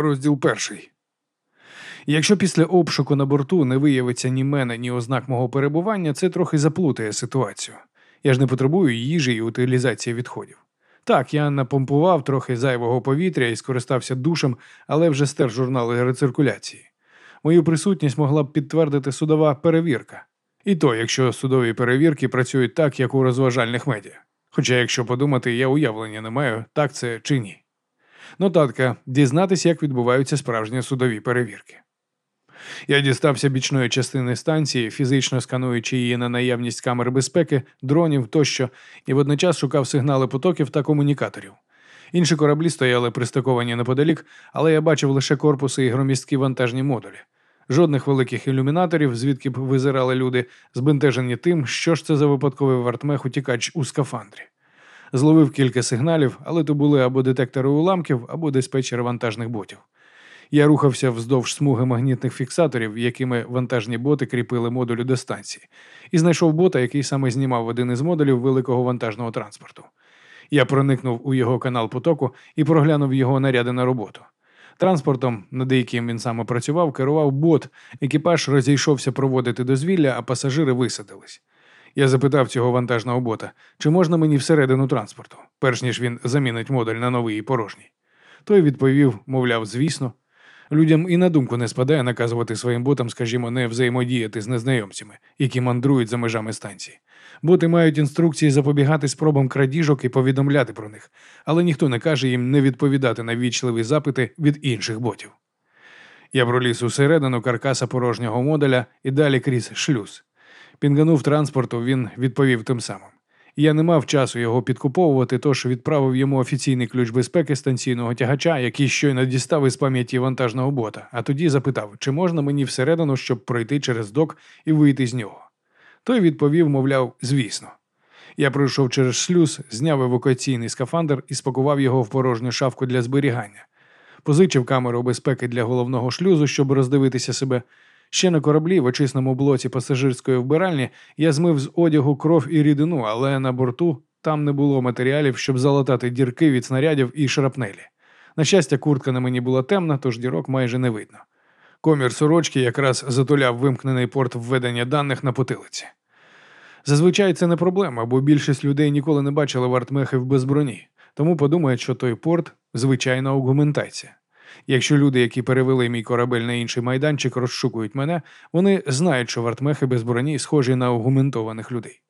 Розділ перший. Якщо після обшуку на борту не виявиться ні мене, ні ознак мого перебування, це трохи заплутає ситуацію. Я ж не потребую їжі і утилізації відходів. Так, я напомпував трохи зайвого повітря і скористався душем, але вже стер журнали рециркуляції. Мою присутність могла б підтвердити судова перевірка. І то, якщо судові перевірки працюють так, як у розважальних медіа. Хоча, якщо подумати, я уявлення не маю, так це чи ні. Нотатка дізнатися, як відбуваються справжні судові перевірки. Я дістався бічної частини станції, фізично скануючи її на наявність камер безпеки, дронів тощо, і водночас шукав сигнали потоків та комунікаторів. Інші кораблі стояли пристаковані неподалік, але я бачив лише корпуси і громісткі вантажні модулі. Жодних великих ілюмінаторів, звідки б визирали люди, збентежені тим, що ж це за випадковий вартмех утікач у скафандрі. Зловив кілька сигналів, але то були або детектори уламків, або диспетчери вантажних ботів. Я рухався вздовж смуги магнітних фіксаторів, якими вантажні боти кріпили модулю до станції, і знайшов бота, який саме знімав один із модулів великого вантажного транспорту. Я проникнув у його канал потоку і проглянув його наряди на роботу. Транспортом, над яким він саме працював, керував бот, екіпаж розійшовся проводити дозвілля, а пасажири висадились. Я запитав цього вантажного бота, чи можна мені всередину транспорту, перш ніж він замінить модуль на новий і порожній. Той відповів, мовляв, звісно. Людям і на думку не спадає наказувати своїм ботам, скажімо, не взаємодіяти з незнайомцями, які мандрують за межами станції. Боти мають інструкції запобігати спробам крадіжок і повідомляти про них, але ніхто не каже їм не відповідати на вічливі запити від інших ботів. Я проліз усередину каркаса порожнього модуля і далі крізь шлюз. Пінганув транспорту, він відповів тим самим. Я не мав часу його підкуповувати, тож відправив йому офіційний ключ безпеки станційного тягача, який щойно дістав із пам'яті вантажного бота, а тоді запитав, чи можна мені всередину, щоб пройти через док і вийти з нього. Той відповів, мовляв, звісно. Я пройшов через шлюз, зняв евакуаційний скафандр і спакував його в порожню шафку для зберігання. Позичив камеру безпеки для головного шлюзу, щоб роздивитися себе. Ще на кораблі в очисному блоці пасажирської вбиральні я змив з одягу кров і рідину, але на борту там не було матеріалів, щоб залатати дірки від снарядів і шрапнелі. На щастя, куртка на мені була темна, тож дірок майже не видно. Комір сорочки якраз затуляв вимкнений порт введення даних на потилиці. Зазвичай це не проблема, бо більшість людей ніколи не бачили вартмехів без броні, тому подумають, що той порт звичайна аугументація. Якщо люди, які перевели мій корабель на інший майданчик, розшукують мене, вони знають, що вартмехи без броні схожі на аугументованих людей.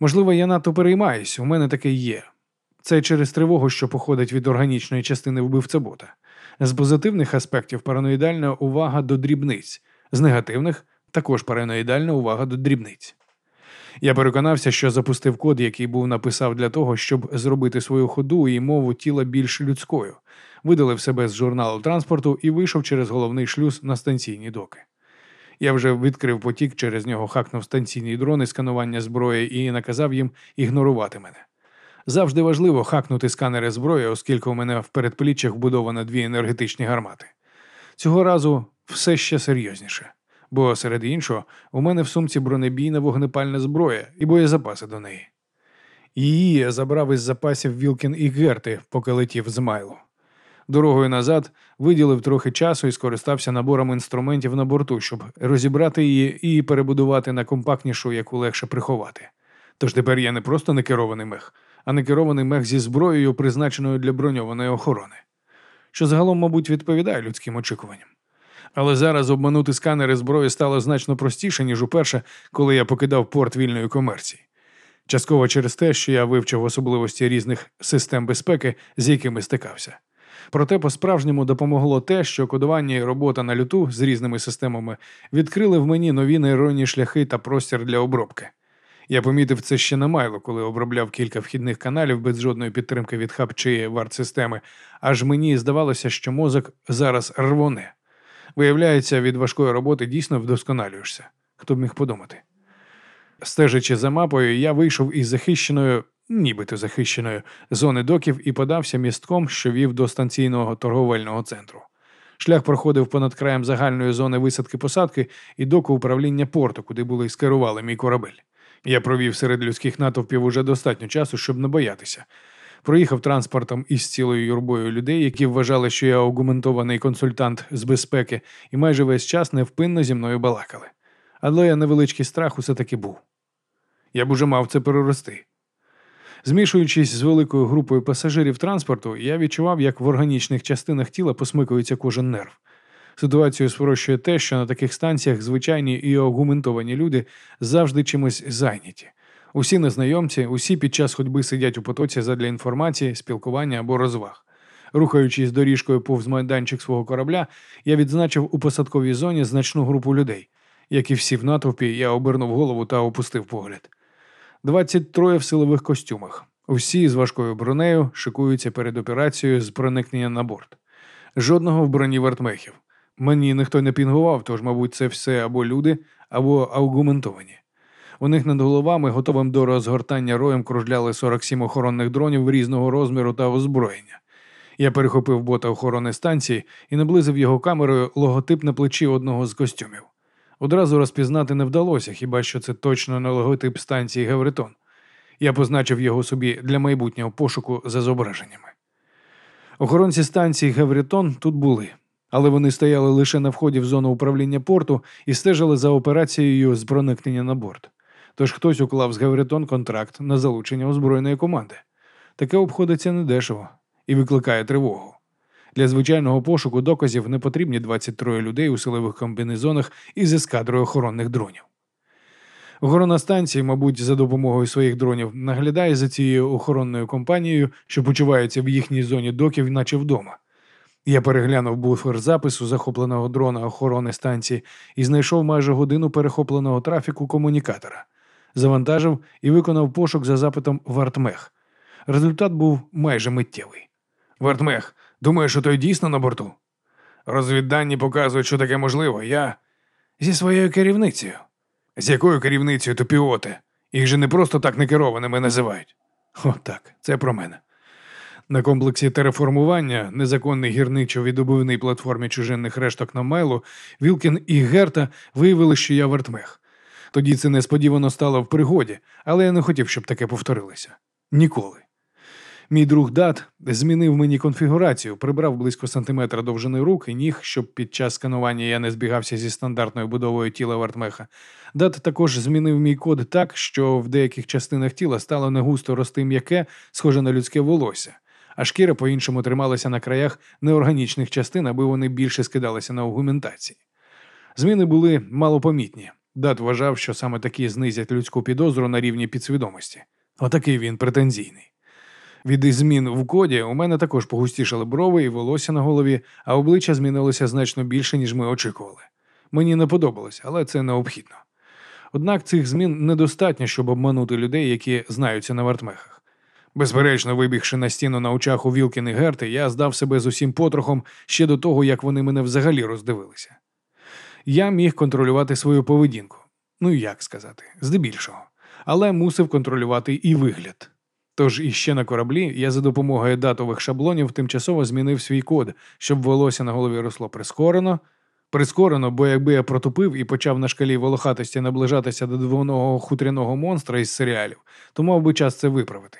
Можливо, я надто переймаюсь, у мене таке є. Це через тривогу, що походить від органічної частини вбивця бота. З позитивних аспектів параноїдальна увага до дрібниць, з негативних також параноїдальна увага до дрібниць. Я переконався, що запустив код, який був написав для того, щоб зробити свою ходу і мову тіла більш людською, видалив себе з журналу транспорту і вийшов через головний шлюз на станційні доки. Я вже відкрив потік, через нього хакнув станційні дрони сканування зброї і наказав їм ігнорувати мене. Завжди важливо хакнути сканери зброї, оскільки у мене в передпліччях вбудовано дві енергетичні гармати. Цього разу все ще серйозніше, бо серед іншого у мене в сумці бронебійна вогнепальна зброя і боєзапаси до неї. Її я забрав із запасів Вілкін і Герти, поки летів з Майлу. Дорогою назад виділив трохи часу і скористався набором інструментів на борту, щоб розібрати її і перебудувати на компактнішу, яку легше приховати. Тож тепер я не просто не керований мех, а не керований мех зі зброєю, призначеною для броньованої охорони, що загалом, мабуть, відповідає людським очікуванням. Але зараз обманути сканери зброї стало значно простіше, ніж уперше, коли я покидав порт вільної комерції. Частково через те, що я вивчив особливості різних систем безпеки, з якими стикався. Проте по-справжньому допомогло те, що кодування і робота на люту з різними системами відкрили в мені нові нейронні шляхи та простір для обробки. Я помітив це ще на майло, коли обробляв кілька вхідних каналів без жодної підтримки від хаб чи варт-системи, аж мені здавалося, що мозок зараз рвоне. Виявляється, від важкої роботи дійсно вдосконалюєшся. Хто б міг подумати? Стежачи за мапою, я вийшов із захищеною нібито захищеної зони доків і подався містком, що вів до станційного торговельного центру. Шлях проходив понад краєм загальної зони висадки посадки і доку управління порту, куди були скерували мій корабель. Я провів серед людських натовпів уже достатньо часу, щоб не боятися. Проїхав транспортом із цілою юрбою людей, які вважали, що я аугументований консультант з безпеки, і майже весь час невпинно зі мною балакали. Але я невеличкий страх усе таки був. Я б уже мав це перерости. Змішуючись з великою групою пасажирів транспорту, я відчував, як в органічних частинах тіла посмикується кожен нерв. Ситуацію спрощує те, що на таких станціях звичайні і аугументовані люди завжди чимось зайняті. Усі незнайомці, усі під час ходьби сидять у потоці задля інформації, спілкування або розваг. Рухаючись доріжкою повз майданчик свого корабля, я відзначив у посадковій зоні значну групу людей. Як і всі в натовпі, я обернув голову та опустив погляд. 23 в силових костюмах. Усі з важкою бронею шикуються перед операцією з проникнення на борт. Жодного в броні вартмехів. Мені ніхто не пінгував, тож, мабуть, це все або люди, або аугументовані. У них над головами, готовим до розгортання роєм, кружляли 47 охоронних дронів різного розміру та озброєння. Я перехопив бота охорони станції і наблизив його камерою логотип на плечі одного з костюмів. Одразу розпізнати не вдалося, хіба що це точно не логотип станції Гавритон. Я позначив його собі для майбутнього пошуку за зображеннями. Охоронці станції Гавритон тут були, але вони стояли лише на вході в зону управління порту і стежили за операцією з проникнення на борт. Тож хтось уклав з Гавритон контракт на залучення озброєної команди. Таке обходиться недешево і викликає тривогу. Для звичайного пошуку доказів не потрібні 23 людей у силових комбінезонах із ескадрою охоронних дронів. Охорона станції, мабуть, за допомогою своїх дронів наглядає за цією охоронною компанією, що почувається в їхній зоні доків, наче вдома. Я переглянув буфер запису захопленого дрона охорони станції і знайшов майже годину перехопленого трафіку комунікатора, завантажив і виконав пошук за запитом Вартмех. Результат був майже миттєвий. Вартмех, думаєш, що той дійсно на борту? Розвіддані показують, що таке можливо. Я зі своєю керівницею. З якою керівницею то піоти? Їх же не просто так некерованими називають. О, так, це про мене. На комплексі тереформування, незаконний гірничо-відобувній платформі чужинних решток на Майлу, Вілкін і Герта виявили, що я вартмех. Тоді це несподівано стало в пригоді, але я не хотів, щоб таке повторилося. Ніколи. Мій друг Дат змінив мені конфігурацію, прибрав близько сантиметра довжини рук і ніг, щоб під час сканування я не збігався зі стандартною будовою тіла Вартмеха. Дат також змінив мій код так, що в деяких частинах тіла стало не густо рости м'яке, схоже на людське волосся, а шкіра по-іншому трималася на краях неорганічних частин, аби вони більше скидалися на аугументації. Зміни були малопомітні. Дат вважав, що саме такі знизять людську підозру на рівні підсвідомості. Отакий він претензійний. Від змін в коді у мене також погустішали брови і волосся на голові, а обличчя змінилося значно більше, ніж ми очікували. Мені не подобалось, але це необхідно. Однак цих змін недостатньо, щоб обманути людей, які знаються на вартмехах. Безперечно, вибігши на стіну на очах у Вілкін і Герти, я здав себе з усім потрохом ще до того, як вони мене взагалі роздивилися. Я міг контролювати свою поведінку. Ну як сказати, здебільшого, але мусив контролювати і вигляд. Тож іще на кораблі я за допомогою датових шаблонів тимчасово змінив свій код, щоб волосся на голові росло прискорено. Прискорено, бо якби я протупив і почав на шкалі волохатості наближатися до двоного хутряного монстра із серіалів, то мав би час це виправити.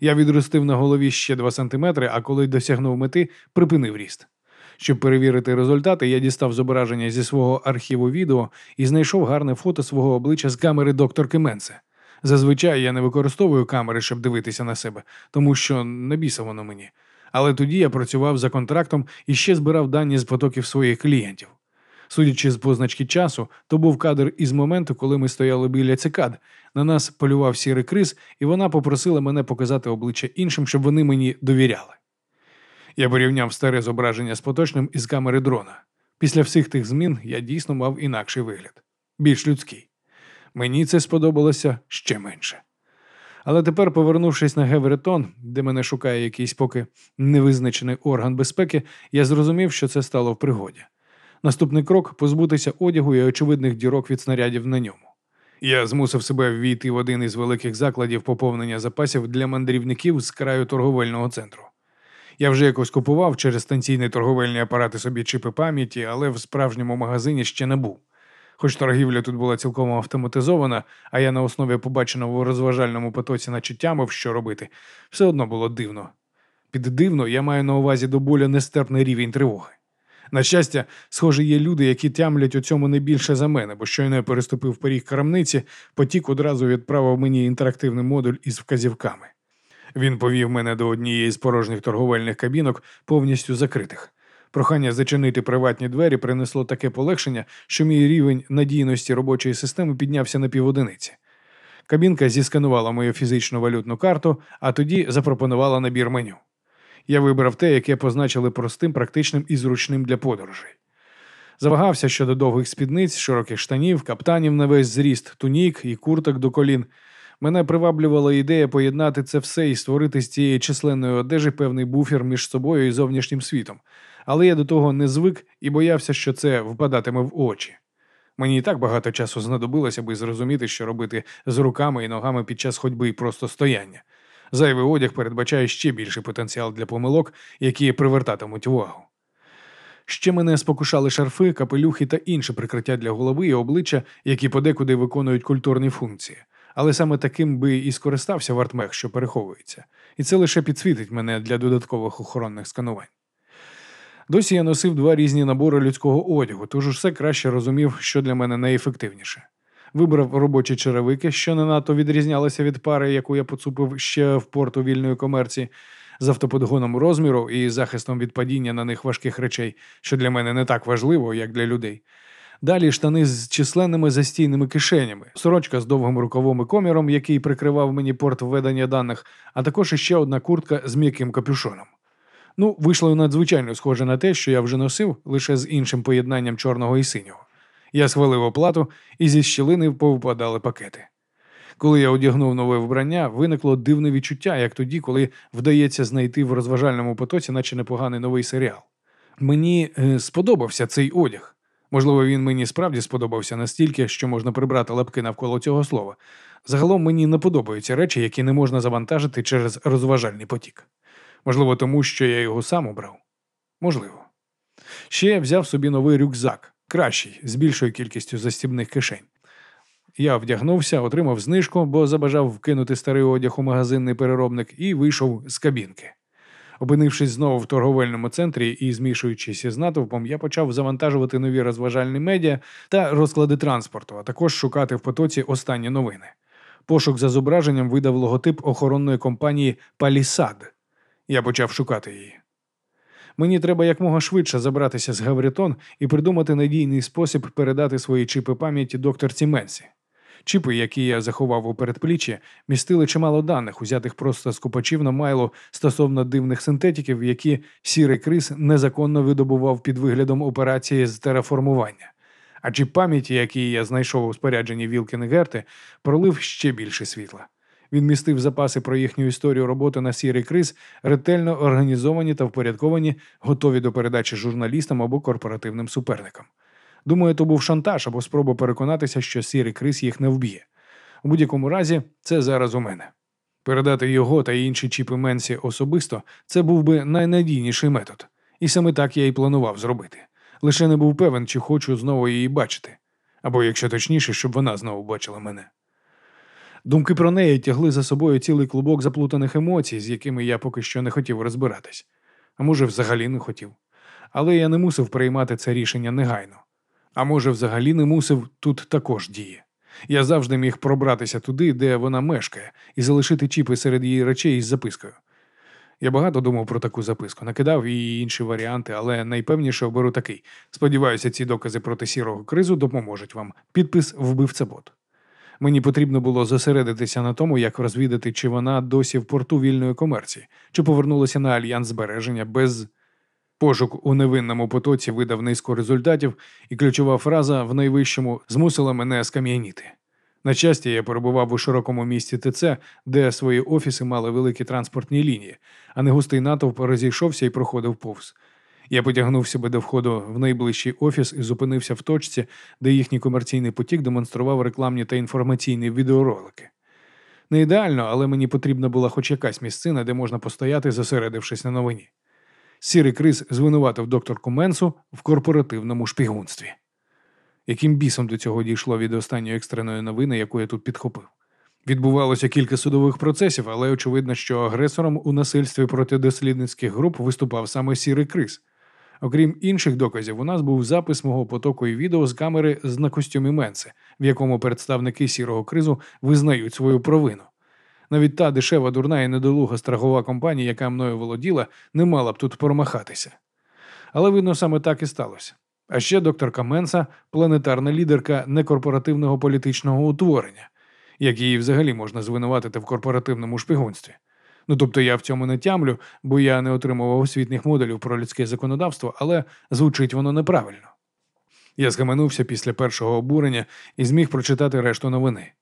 Я відростив на голові ще 2 сантиметри, а коли досягнув мети, припинив ріст. Щоб перевірити результати, я дістав зображення зі свого архіву відео і знайшов гарне фото свого обличчя з камери докторки Менсе. Зазвичай я не використовую камери, щоб дивитися на себе, тому що не біса воно мені. Але тоді я працював за контрактом і ще збирав дані з потоків своїх клієнтів. Судячи з позначки часу, то був кадр із моменту, коли ми стояли біля цикад. На нас полював сірий криз, і вона попросила мене показати обличчя іншим, щоб вони мені довіряли. Я порівняв старе зображення з поточним із камери дрона. Після всіх тих змін я дійсно мав інакший вигляд, більш людський. Мені це сподобалося ще менше. Але тепер, повернувшись на Геверетон, де мене шукає якийсь поки невизначений орган безпеки, я зрозумів, що це стало в пригоді. Наступний крок позбутися одягу і очевидних дірок від снарядів на ньому. Я змусив себе ввійти в один із великих закладів поповнення запасів для мандрівників з краю торговельного центру. Я вже якось купував через станційні торговельні апарати собі чипи пам'яті, але в справжньому магазині ще не був. Хоч торгівля тут була цілком автоматизована, а я на основі побаченого в розважальному потоці наче тямив, що робити, все одно було дивно. Під дивно я маю на увазі до боля нестерпний рівень тривоги. На щастя, схоже, є люди, які тямлять у цьому не більше за мене, бо щойно я переступив поріг крамниці, потік одразу відправив мені інтерактивний модуль із вказівками. Він повів мене до однієї з порожніх торговельних кабінок, повністю закритих. Прохання зачинити приватні двері принесло таке полегшення, що мій рівень надійності робочої системи піднявся на піводиниці. Кабінка зісканувала мою фізичну валютну карту, а тоді запропонувала набір меню. Я вибрав те, яке позначили простим, практичним і зручним для подорожей. Завагався щодо довгих спідниць, широких штанів, каптанів на весь зріст, тунік і курток до колін. Мене приваблювала ідея поєднати це все і створити з цієї численної одежі певний буфер між собою і зовнішнім світом, але я до того не звик і боявся, що це впадатиме в очі. Мені і так багато часу знадобилося, аби зрозуміти, що робити з руками і ногами під час ходьби і просто стояння. Зайвий одяг передбачає ще більший потенціал для помилок, які привертатимуть увагу. Ще мене спокушали шарфи, капелюхи та інші прикриття для голови і обличчя, які подекуди виконують культурні функції. Але саме таким би і скористався вартмех, що переховується, і це лише підсвітить мене для додаткових охоронних сканувань. Досі я носив два різні набори людського одягу, тож усе краще розумів, що для мене найефективніше. Вибрав робочі черевики, що не надто відрізнялися від пари, яку я поцупив ще в порту вільної комерції, з автоподгоном розміру і захистом від падіння на них важких речей, що для мене не так важливо, як для людей. Далі штани з численними застійними кишенями, сорочка з довгим рукавом і коміром, який прикривав мені порт введення даних, а також іще одна куртка з м'яким капюшоном. Ну, вийшло надзвичайно схоже на те, що я вже носив лише з іншим поєднанням чорного і синього. Я схвалив оплату і зі щілини повпадали пакети. Коли я одягнув нове вбрання, виникло дивне відчуття, як тоді, коли вдається знайти в розважальному потоці, наче непоганий новий серіал. Мені е, сподобався цей одяг. Можливо, він мені справді сподобався настільки, що можна прибрати лапки навколо цього слова. Загалом мені не подобаються речі, які не можна завантажити через розважальний потік. Можливо, тому що я його сам обрав. Можливо. Ще я взяв собі новий рюкзак, кращий, з більшою кількістю застібних кишень. Я вдягнувся, отримав знижку, бо забажав вкинути старий одяг у магазинний переробник і вийшов з кабінки. Опинившись знову в торговельному центрі і змішуючись із натовпом, я почав завантажувати нові розважальні медіа та розклади транспорту, а також шукати в потоці останні новини. Пошук за зображенням видав логотип охоронної компанії Палісад. Я почав шукати її. Мені треба якмога швидше забратися з Гавритон і придумати надійний спосіб передати свої чипи пам'яті докторці Менсі. Чіпи, які я заховав у передпліччі, містили чимало даних, узятих просто з купачів на майло стосовно дивних синтетиків, які сірий крис незаконно видобував під виглядом операції з тераформування. А чіп пам'яті, який я знайшов у спорядженні Вілкін Герти, пролив ще більше світла. Він містив запаси про їхню історію роботи на сірий криз, ретельно організовані та впорядковані, готові до передачі журналістам або корпоративним суперникам. Думаю, то був шантаж або спроба переконатися, що сірий крис їх не вб'є. У будь-якому разі, це зараз у мене. Передати його та інші чіпи Менсі особисто це був би найнадійніший метод. І саме так я і планував зробити. Лише не був певен, чи хочу знову її бачити, або, якщо точніше, щоб вона знову бачила мене. Думки про неї тягли за собою цілий клубок заплутаних емоцій, з якими я поки що не хотів розбиратись, а може, взагалі не хотів. Але я не мусив приймати це рішення негайно. А може, взагалі не мусив тут також діє. Я завжди міг пробратися туди, де вона мешкає, і залишити чіпи серед її речей із запискою. Я багато думав про таку записку, накидав і інші варіанти, але найпевніше оберу такий. Сподіваюся, ці докази проти сірого кризу допоможуть вам. Підпис вбивця-бот. Мені потрібно було зосередитися на тому, як розвідати, чи вона досі в порту вільної комерції, чи повернулася на альянс збереження без. Пошук у невинному потоці видав низку результатів, і ключова фраза в найвищому змусила мене скам'яніти. На щастя, я перебував у широкому місті ТЦ, де свої офіси мали великі транспортні лінії, а не густий натовп розійшовся і проходив повз. Я потягнув себе до входу в найближчий офіс і зупинився в точці, де їхній комерційний потік демонстрував рекламні та інформаційні відеоролики. Не ідеально, але мені потрібна була хоч якась місцина, де можна постояти, зосередившись на новині. Сірий Крис звинуватив докторку Менсу в корпоративному шпігунстві. Яким бісом до цього дійшло від останньої екстреної новини, яку я тут підхопив? Відбувалося кілька судових процесів, але очевидно, що агресором у насильстві проти дослідницьких груп виступав саме сірий криз. Окрім інших доказів, у нас був запис мого потоку і відео з камери з на костюмі Менси, в якому представники сірого кризу визнають свою провину. Навіть та дешева, дурна і недолуга страхова компанія, яка мною володіла, не мала б тут промахатися. Але видно, саме так і сталося. А ще докторка Менса планетарна лідерка некорпоративного політичного утворення, як її взагалі можна звинуватити в корпоративному шпигунстві. Ну тобто я в цьому не тямлю, бо я не отримував освітніх модулів про людське законодавство, але звучить воно неправильно. Я схаменувся після першого обурення і зміг прочитати решту новини.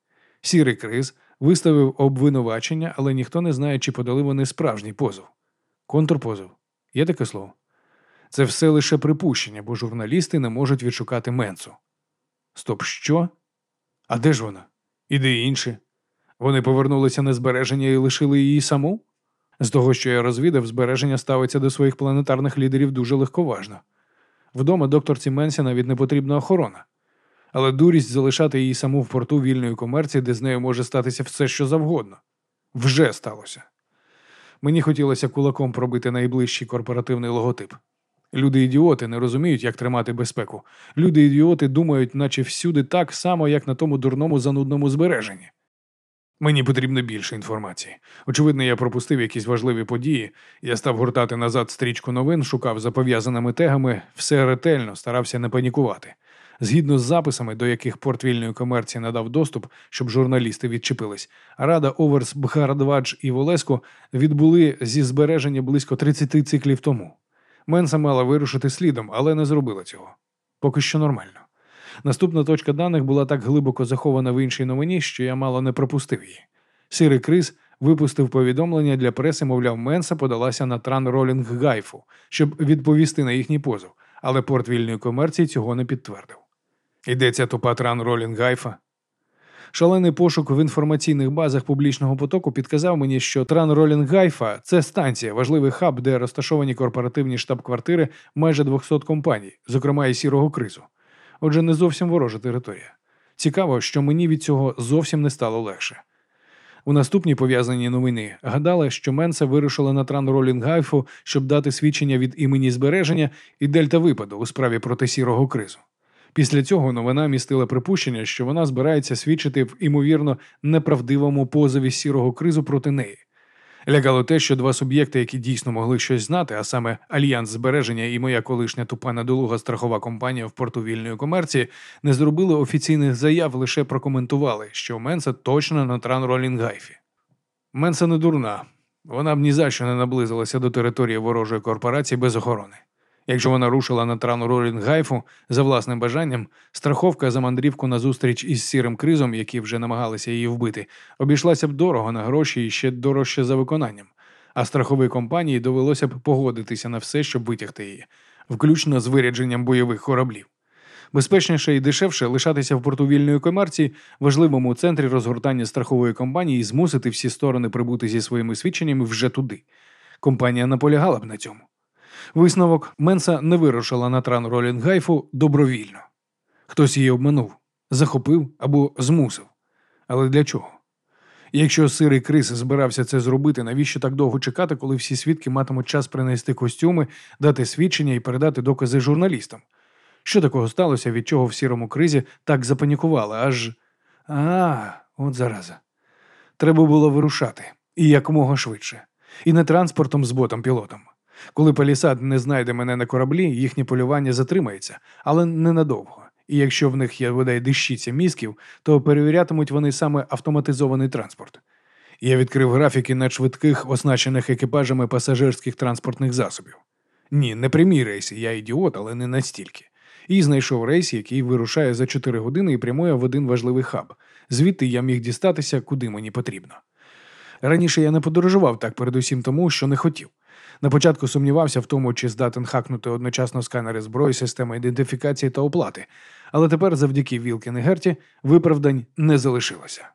Сірий криз виставив обвинувачення, але ніхто не знає, чи подали вони справжній позов. Контрпозов. Є таке слово? Це все лише припущення, бо журналісти не можуть відшукати Менсу. Стоп, що? А де ж вона? І де інші? Вони повернулися на збереження і лишили її саму? З того, що я розвідав, збереження ставиться до своїх планетарних лідерів дуже легковажно. Вдома докторці Менсі навіть не потрібна охорона. Але дурість залишати її саму в порту вільної комерції, де з нею може статися все, що завгодно. Вже сталося. Мені хотілося кулаком пробити найближчий корпоративний логотип. Люди ідіоти не розуміють, як тримати безпеку. Люди ідіоти думають, наче всюди так само, як на тому дурному занудному збереженні. Мені потрібно більше інформації. Очевидно, я пропустив якісь важливі події. Я став гуртати назад стрічку новин, шукав за пов'язаними тегами, все ретельно, старався не панікувати. Згідно з записами, до яких порт вільної комерції надав доступ, щоб журналісти відчепились, Рада Оверс, Бхарадвадж і Волеско відбули зі збереження близько 30 циклів тому. Менса мала вирушити слідом, але не зробила цього. Поки що нормально. Наступна точка даних була так глибоко захована в іншій новині, що я мало не пропустив її. Сірий Криз випустив повідомлення для преси, мовляв, Менса подалася на тран Ролінг Гайфу, щоб відповісти на їхній позов, але порт вільної комерції цього не підтвердив. Де ця тупа тран Ролінг Гайфа. Шалений пошук в інформаційних базах публічного потоку підказав мені, що Тран Ролінг це станція, важливий хаб, де розташовані корпоративні штаб-квартири майже 200 компаній, зокрема і сірого кризу. Отже, не зовсім ворожа територія. Цікаво, що мені від цього зовсім не стало легше. У наступній пов'язаній новини гадали, що Менса вирушила на тран Ролінг щоб дати свідчення від імені збереження і дельта випаду у справі проти сірого кризу. Після цього новина містила припущення, що вона збирається свідчити в імовірно неправдивому позові сірого кризу проти неї. Лякало те, що два суб'єкти, які дійсно могли щось знати, а саме Альянс збереження і моя колишня тупа недолуга страхова компанія в порту вільної комерції, не зробили офіційних заяв, лише прокоментували, що Менса точно на тран Ролінгайфі. Менса не дурна. Вона б ні за що не наблизилася до території ворожої корпорації без охорони. Якщо вона рушила на трану Ролінгайфу за власним бажанням, страховка за мандрівку на зустріч із сірим кризом, які вже намагалися її вбити, обійшлася б дорого на гроші і ще дорожче за виконанням. А страховій компанії довелося б погодитися на все, щоб витягти її, включно з вирядженням бойових кораблів. Безпечніше і дешевше лишатися в порту вільної комерції, важливому центрі розгортання страхової компанії і змусити всі сторони прибути зі своїми свідченнями вже туди. Компанія наполягала б на цьому. Висновок Менса не вирушила на тран Ролінгайфу добровільно. Хтось її обманув, захопив або змусив. Але для чого? Якщо сирий крис збирався це зробити, навіщо так довго чекати, коли всі свідки матимуть час принести костюми, дати свідчення і передати докази журналістам? Що такого сталося, від чого в сірому кризі так запанікували, аж. А, от зараза. Треба було вирушати і якомога швидше. І не транспортом з ботом пілотом. Коли Палісад не знайде мене на кораблі, їхнє полювання затримається, але ненадовго. І якщо в них є бодай дещиця мізків, то перевірятимуть вони саме автоматизований транспорт. Я відкрив графіки на швидких, оснащених екіпажами пасажирських транспортних засобів. Ні, не прямі рейси, я ідіот, але не настільки. І знайшов рейс, який вирушає за 4 години і прямує в один важливий хаб. Звідти я міг дістатися, куди мені потрібно. Раніше я не подорожував так передусім тому, що не хотів. На початку сумнівався в тому, чи здатен хакнути одночасно сканери зброї, системи ідентифікації та оплати, але тепер, завдяки Вілкін і Герті, виправдань не залишилося.